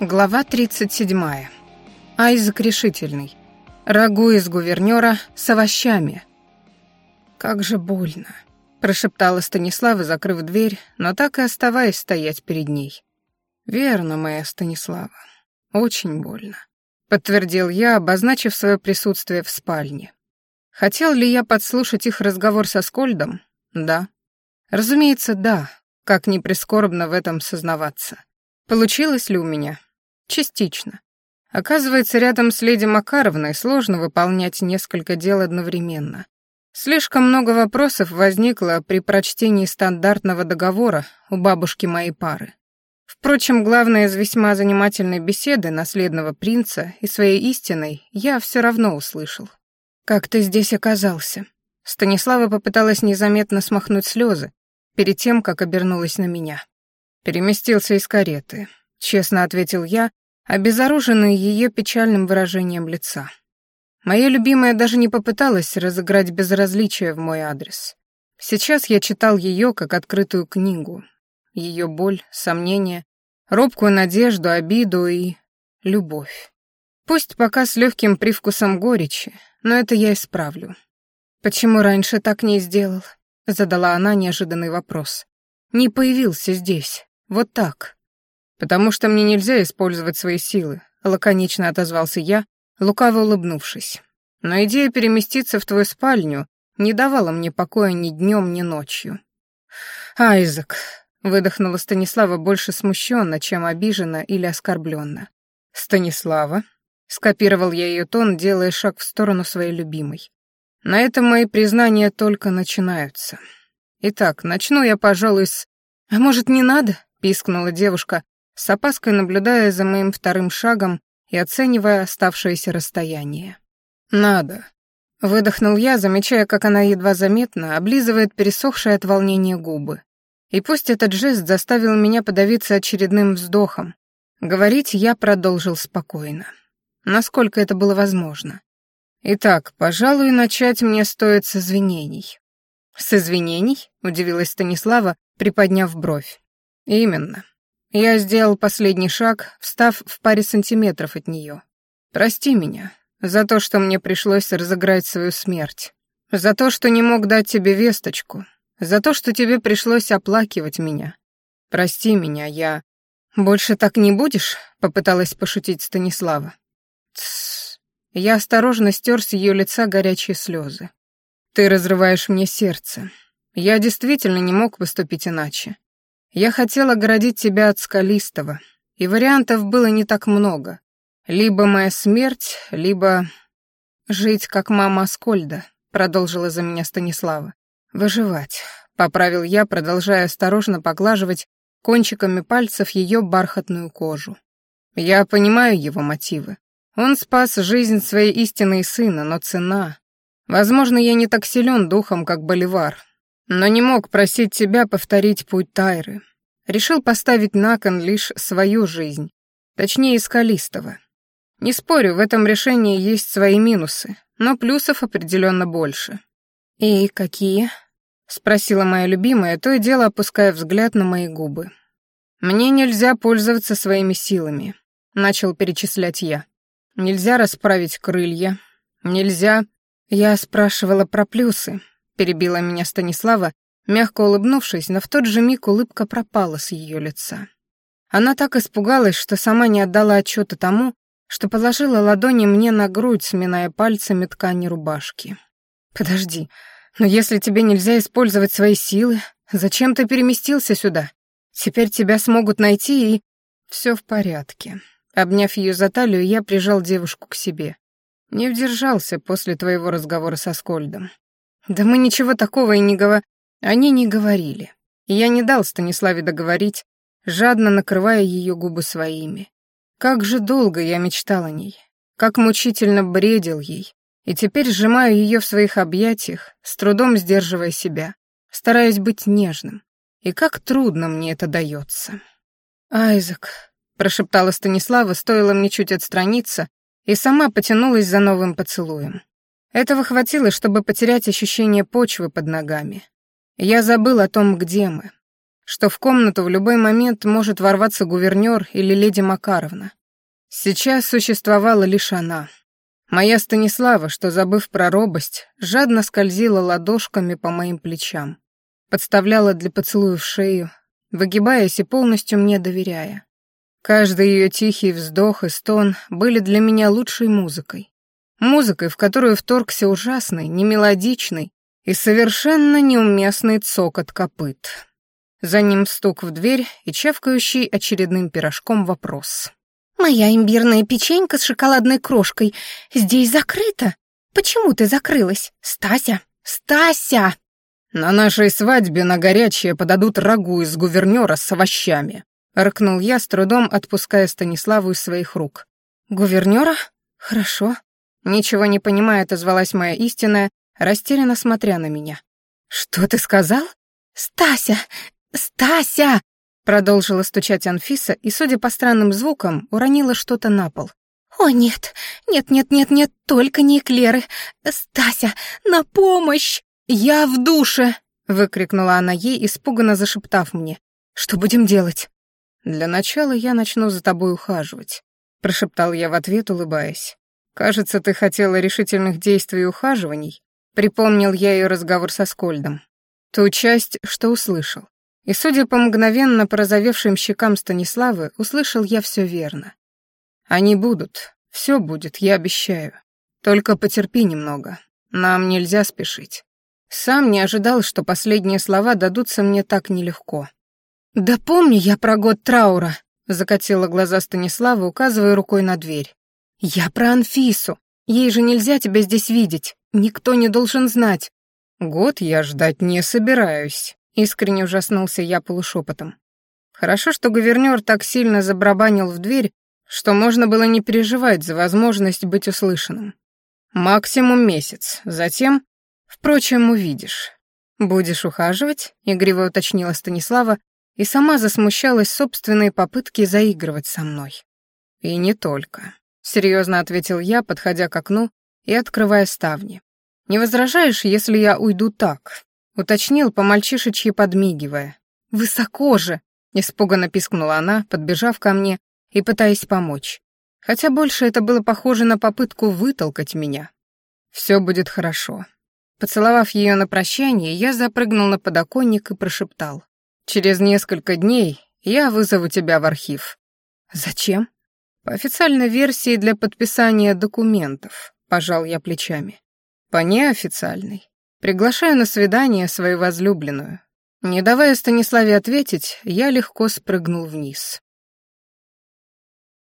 Глава 37. Айзек решительный. Рагу из гувернера с овощами. «Как же больно», — прошептала Станислава, закрыв дверь, но так и оставаясь стоять перед ней. «Верно, моя Станислава. Очень больно», — подтвердил я, обозначив свое присутствие в спальне. Хотел ли я подслушать их разговор со Скольдом? Да. Разумеется, да, как ни прискорбно в этом сознаваться. Получилось ли у меня? Частично. Оказывается, рядом с леди Макаровной сложно выполнять несколько дел одновременно. Слишком много вопросов возникло при прочтении стандартного договора у бабушки моей пары. Впрочем, главное из весьма занимательной беседы наследного принца и своей истиной я все равно услышал. «Как ты здесь оказался?» Станислава попыталась незаметно смахнуть слезы перед тем, как обернулась на меня. Переместился из кареты. Честно ответил я, обезоруженный ее печальным выражением лица. Моя любимая даже не попыталась разыграть безразличие в мой адрес. Сейчас я читал ее как открытую книгу. Ее боль, сомнения, робкую надежду, обиду и любовь. Пусть пока с легким привкусом горечи, но это я исправлю. «Почему раньше так не сделал?» — задала она неожиданный вопрос. «Не появился здесь. Вот так». «Потому что мне нельзя использовать свои силы», — лаконично отозвался я, лукаво улыбнувшись. «Но идея переместиться в твою спальню не давала мне покоя ни днем, ни ночью». «Айзек», — выдохнула Станислава больше смущенно, чем обиженно или оскорбленно. «Станислава», — скопировал я ее тон, делая шаг в сторону своей любимой. «На этом мои признания только начинаются. Итак, начну я, пожалуй, с...» «А может, не надо?» — пискнула девушка, с опаской наблюдая за моим вторым шагом и оценивая оставшееся расстояние. «Надо», — выдохнул я, замечая, как она едва заметно облизывает пересохшие от волнения губы. И пусть этот жест заставил меня подавиться очередным вздохом, говорить я продолжил спокойно. Насколько это было возможно. Итак, пожалуй, начать мне стоит с извинений. «С извинений?» — удивилась Станислава, приподняв бровь. «Именно. Я сделал последний шаг, встав в паре сантиметров от нее. Прости меня за то, что мне пришлось разыграть свою смерть, за то, что не мог дать тебе весточку, за то, что тебе пришлось оплакивать меня. Прости меня, я... Больше так не будешь? Попыталась пошутить Станислава. Тссс. Я осторожно стер с ее лица горячие слезы. Ты разрываешь мне сердце. Я действительно не мог поступить иначе. Я хотел оградить тебя от Скалистого, и вариантов было не так много. Либо моя смерть, либо... Жить, как мама Аскольда, продолжила за меня Станислава. Выживать, поправил я, продолжая осторожно поглаживать кончиками пальцев ее бархатную кожу. Я понимаю его мотивы. Он спас жизнь своей истинной сына, но цена... Возможно, я не так силен духом, как Боливар, но не мог просить тебя повторить путь Тайры. Решил поставить на кон лишь свою жизнь, точнее, Скалистого. Не спорю, в этом решении есть свои минусы, но плюсов определенно больше. «И какие?» — спросила моя любимая, то и дело опуская взгляд на мои губы. «Мне нельзя пользоваться своими силами», — начал перечислять я. «Нельзя расправить крылья, нельзя...» Я спрашивала про плюсы, перебила меня Станислава, мягко улыбнувшись, но в тот же миг улыбка пропала с ее лица. Она так испугалась, что сама не отдала отчета тому, что положила ладони мне на грудь, сминая пальцами ткани рубашки. «Подожди, но если тебе нельзя использовать свои силы, зачем ты переместился сюда? Теперь тебя смогут найти и...» «Все в порядке». Обняв ее за талию, я прижал девушку к себе. Не вдержался после твоего разговора со Скольдом. Да мы ничего такого и не говор... Они не говорили. Я не дал Станиславе договорить, жадно накрывая ее губы своими. Как же долго я мечтал о ней, как мучительно бредил ей, и теперь сжимаю ее в своих объятиях, с трудом сдерживая себя, стараясь быть нежным. И как трудно мне это дается. «Айзек», — прошептала Станислава, стоило мне чуть отстраниться, и сама потянулась за новым поцелуем. Этого хватило, чтобы потерять ощущение почвы под ногами. Я забыл о том, где мы. что в комнату в любой момент может ворваться гувернер или леди Макаровна. Сейчас существовала лишь она. Моя Станислава, что, забыв про робость, жадно скользила ладошками по моим плечам, подставляла для поцелуев шею, выгибаясь и полностью мне доверяя. Каждый ее тихий вздох и стон были для меня лучшей музыкой. Музыкой, в которую вторгся ужасный, немелодичный и совершенно неуместный цокот копыт. За ним стук в дверь и чавкающий очередным пирожком вопрос. «Моя имбирная печенька с шоколадной крошкой здесь закрыта. Почему ты закрылась? Стася! Стася!» «На нашей свадьбе на горячее подадут рагу из гувернера с овощами», — рыкнул я, с трудом отпуская Станиславу из своих рук. «Гувернера? Хорошо». Ничего не понимая, отозвалась моя истинная, растерянно смотря на меня. «Что ты сказал?» «Стася! Стася!» Продолжила стучать Анфиса и, судя по странным звукам, уронила что-то на пол. «О, нет! Нет, нет, нет, нет, только не эклеры! Стася, на помощь!» «Я в душе!» — выкрикнула она ей, испуганно зашептав мне. «Что будем делать?» «Для начала я начну за тобой ухаживать», — прошептал я в ответ, улыбаясь. «Кажется, ты хотела решительных действий и ухаживаний?» Припомнил я ее разговор со Скольдом. Ту часть, что услышал. И, судя по мгновенно порозовевшим щекам Станиславы, услышал я все верно. Они будут, все будет, я обещаю. Только потерпи немного, нам нельзя спешить. Сам не ожидал, что последние слова дадутся мне так нелегко. «Да помню я про год траура», — закатила глаза Станислава, указывая рукой на дверь. «Я про Анфису. Ей же нельзя тебя здесь видеть. Никто не должен знать». «Год я ждать не собираюсь», Искренне ужаснулся я полушепотом. Хорошо, что гувернёр так сильно забрабанил в дверь, что можно было не переживать за возможность быть услышанным. Максимум месяц, затем... Впрочем, увидишь. «Будешь ухаживать?» — игриво уточнила Станислава и сама засмущалась собственной попытки заигрывать со мной. «И не только», — серьезно ответил я, подходя к окну и открывая ставни. «Не возражаешь, если я уйду так, Уточнил, по-мальчишечьи подмигивая. «Высоко же!» — испуганно пискнула она, подбежав ко мне и пытаясь помочь. Хотя больше это было похоже на попытку вытолкать меня. «Все будет хорошо». Поцеловав ее на прощание, я запрыгнул на подоконник и прошептал. «Через несколько дней я вызову тебя в архив». «Зачем?» «По официальной версии для подписания документов», — пожал я плечами. «По неофициальной Приглашаю на свидание свою возлюбленную. Не давая Станиславе ответить, я легко спрыгнул вниз.